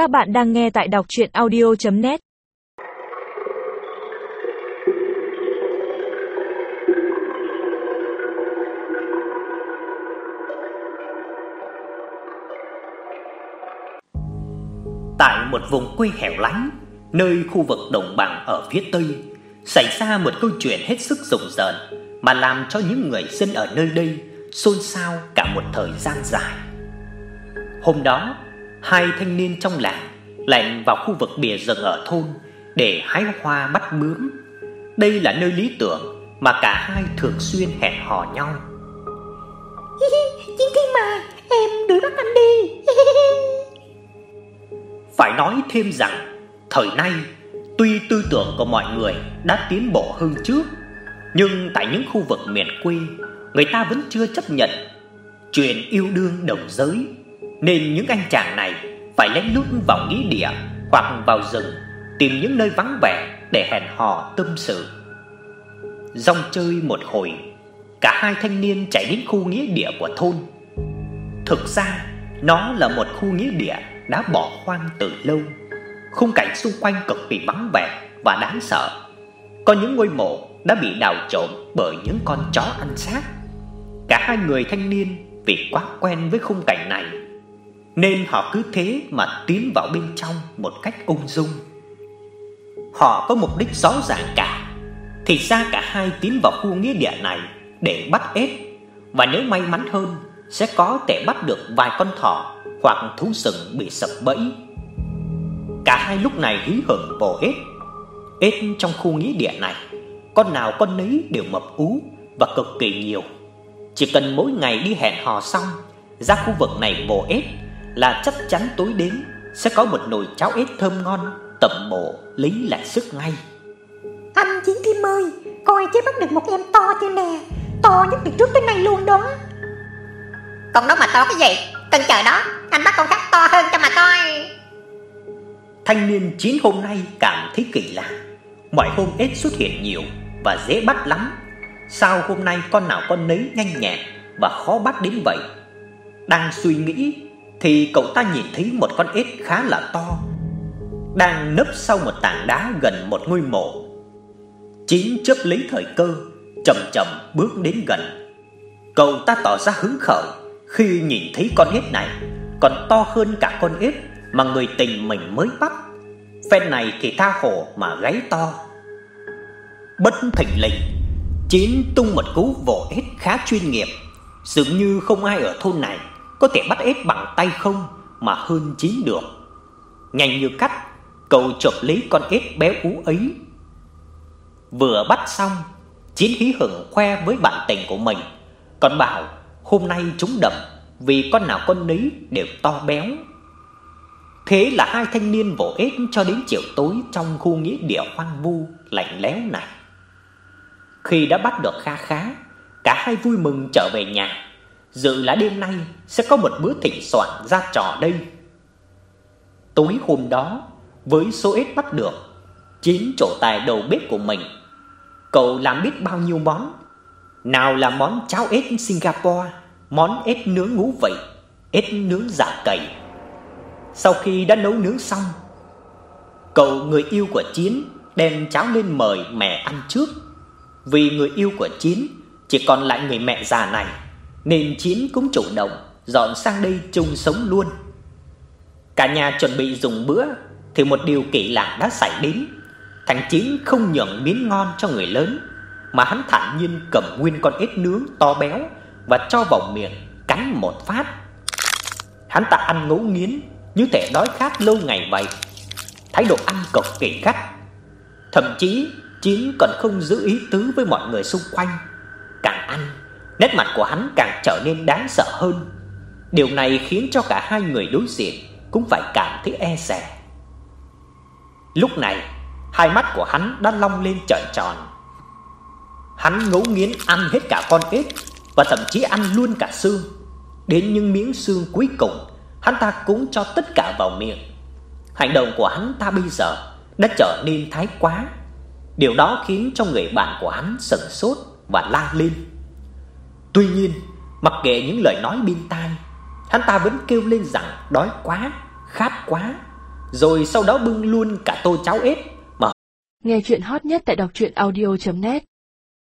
Các bạn đang nghe tại đọc chuyện audio.net Tại một vùng quê hẻo lánh, nơi khu vực đồng bằng ở phía tây, xảy ra một câu chuyện hết sức rùng rợn mà làm cho những người dân ở nơi đây xôn xao cả một thời gian dài. Hôm đó, hai thanh niên trong làng lẻn vào khu vực bìa rừng ở thôn để hái hoa bắt bướm. Đây là nơi lý tưởng mà cả hai thường xuyên hẹn hò nhau. Chiến Thiên mà, em đuổi bắt anh đi. Phải nói thêm rằng, thời nay tuy tư tưởng của mọi người đã tiến bộ hơn trước, nhưng tại những khu vực miền quê, người ta vẫn chưa chấp nhận chuyện yêu đương đồng giới, nên những anh chàng này phải lén lút vào nghĩa địa hoặc vào rừng tìm những nơi vắng vẻ để hẹn hò tâm sự. Rong chơi một hồi, cả hai thanh niên chạy đến khu nghĩa địa của thôn. Thực ra, nó là một khu nghĩa địa đã bỏ hoang từ lâu. Khung cảnh xung quanh cực kỳ vắng vẻ và đáng sợ. Có những ngôi mộ đã bị đào trộm bởi những con chó ăn xác. Cả hai người thanh niên vì quá quen với khung cảnh này nên họ cứ thế mà tiến vào bên trong một cách ung dung. Họ có mục đích rõ ràng cả. Thì ra cả hai tiến vào khu nghĩa địa này để bắt ếch và nếu may mắn hơn sẽ có thể bắt được vài con thỏ hoặc thú rừng bị sập bẫy. Cả hai lúc này hí hửng vồ ếch. Ếch trong khu nghĩa địa này, con nào con nấy đều mập ú và cực kỳ nhiều. Chỉ cần mỗi ngày đi hẹn hò xong, ra khu vực này vồ ếch là chắc chắn tối đến sẽ có một nồi cháo ếch thơm ngon tẩm bổ lấy lại sức ngay. Anh Chiến Thiên ơi, coi chứ bắt được một em to chưa nè, to nhất từ trước tới nay luôn đó. Con đó mà to cái gì? Cần chờ đó, anh bắt con khác to hơn cho mà coi. Thanh niên chín hôm nay cảm thấy kỳ lạ. Mọi hôm ếch xuất hiện nhiều và dễ bắt lắm. Sao hôm nay con nào con nấy nhanh nhẹn và khó bắt đến vậy? Đang suy nghĩ thì cậu ta nhìn thấy một con ếch khá là to đang nấp sau một tảng đá gần một ngôi mộ. Chín chớp lấy thời cơ, chậm chậm bước đến gần. Cậu ta tỏ ra hứng khởi khi nhìn thấy con ếch này còn to hơn cả con ếch mà người tình mình mới bắt. Phen này thì tha hồ mà gáy to. Bất thình lình, Chín tung một cú vồ ếch khá chuyên nghiệp, dường như không ai ở thôn này có thể bắt ếch bằng tay không mà hơn Chín được. Nhanh như cắt, cậu chộp lấy con ếch béo ú ấy. Vừa bắt xong, Chín hí hửng khoe với bạn tình của mình, còn bảo hôm nay chúng đậm vì con nào con nấy đều to béo. Thế là hai thanh niên vỗ ếch cho đến chiều tối trong khu nghĩa địa hoang vu lạnh lẽo này. Khi đã bắt được kha khá, cả hai vui mừng trở về nhà, dự là đêm nay sẽ có một bữa thịnh soạn ra trò đây. Tối hôm đó, với số ít bắt được, chín chỗ tài đầu bếp của mình, cậu làm biết bao nhiêu món. Nào là món cháo ếch Singapore, món ếch nướng ngũ vị, ếch nướng dạ giả cầy. Sau khi đã nấu nướng xong, cậu người yêu của Chiến đem cháo lên mời mẹ ăn trước. Vì người yêu của Chiến chỉ còn lại người mẹ già này, nên Chiến cũng chủ động dọn sang đây chung sống luôn. Cả nhà chuẩn bị dùng bữa thì một điều kỳ lạ đã xảy đến. Thằng Chiến không nhường miếng ngon cho người lớn, mà hắn thản nhiên cầm nguyên con ếch nướng to béo và cho vào miệng cắn một phát. Hắn ta ăn ngấu nghiến như thể đói khát lâu ngày vậy. Thái độ ăn cực kỳ gắt. Thậm chí Chiến còn không giữ ý tứ với mọi người xung quanh. Nét mặt của hắn càng trở nên đáng sợ hơn. Điều này khiến cho cả hai người đối diện cũng phải cảm thấy e dè. Lúc này, hai mắt của hắn đã long lên trợn tròn. Hắn ngấu nghiến ăn hết cả con ếch và thậm chí ăn luôn cả xương. Đến những miếng xương cuối cùng, hắn ta cũng cho tất cả vào miệng. Hành động của hắn ta bây giờ đã trở nên thái quá. Điều đó khiến cho người bạn của hắn sững sốt và la lên. Tuy nhiên, mặc kệ những lời nói bên tai, hắn ta vẫn kêu lên rằng đói quá, khát quá rồi sau đó bưng luôn cả tô cháo ếch mà Nghe chuyện hot nhất tại đọc truyện audio.net